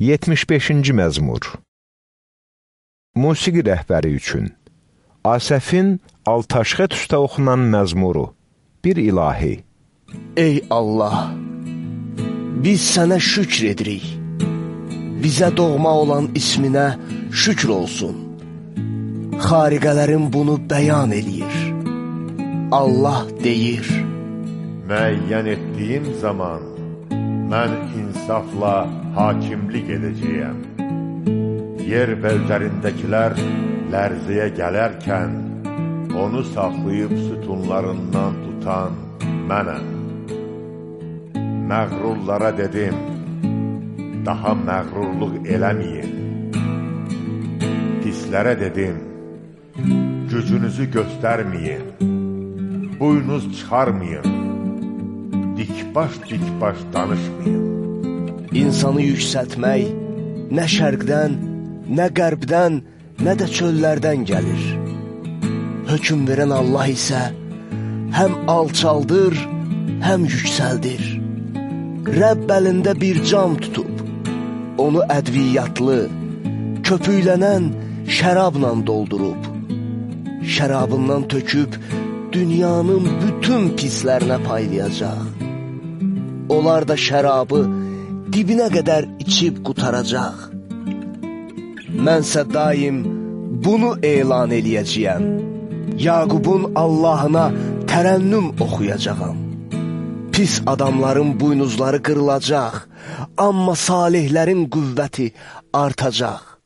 75-ci məzmur Musiqi rəhbəri üçün Asəfin Altaşxət üstə oxunan məzmuru Bir ilahi Ey Allah! Biz sənə şükr edirik. Bizə doğma olan isminə şükr olsun. Xariqələrin bunu bəyan eləyir. Allah deyir. Müəyyən etdiyim zaman mən insafla hakimlik edəcəyəm. Yer və üzərindəkilər lərziyə gələrkən, onu saxlayıb sütunlarından tutan mənəm. Məğrurlara dedim, daha məğrurluq eləməyin. Pislərə dedim, gücünüzü göstərməyin, buynuz çıxarmayın, dikbaş-dikbaş danışmayın. İnsanı yüksəltmək nə şərqdən, nə qərbdən, nə də çöllərdən gəlir. Hökm verən Allah isə həm alçaldır, həm yüksəldir. Rəbb əlində bir cam tutub, onu ədviyyatlı, köpüklənən şərabla doldurub. Şərabından töküb dünyanın bütün pislərinə paylayacaq. Onlar da şərabı dibinə qədər içib qutaracaq. Mənsə daim bunu elan eləyəcəyəm. Yaqubun Allahına tərənnüm oxuyacağam. Pis adamların buynuzları qırılacaq, amma salihlərin qüvvəti artacaq.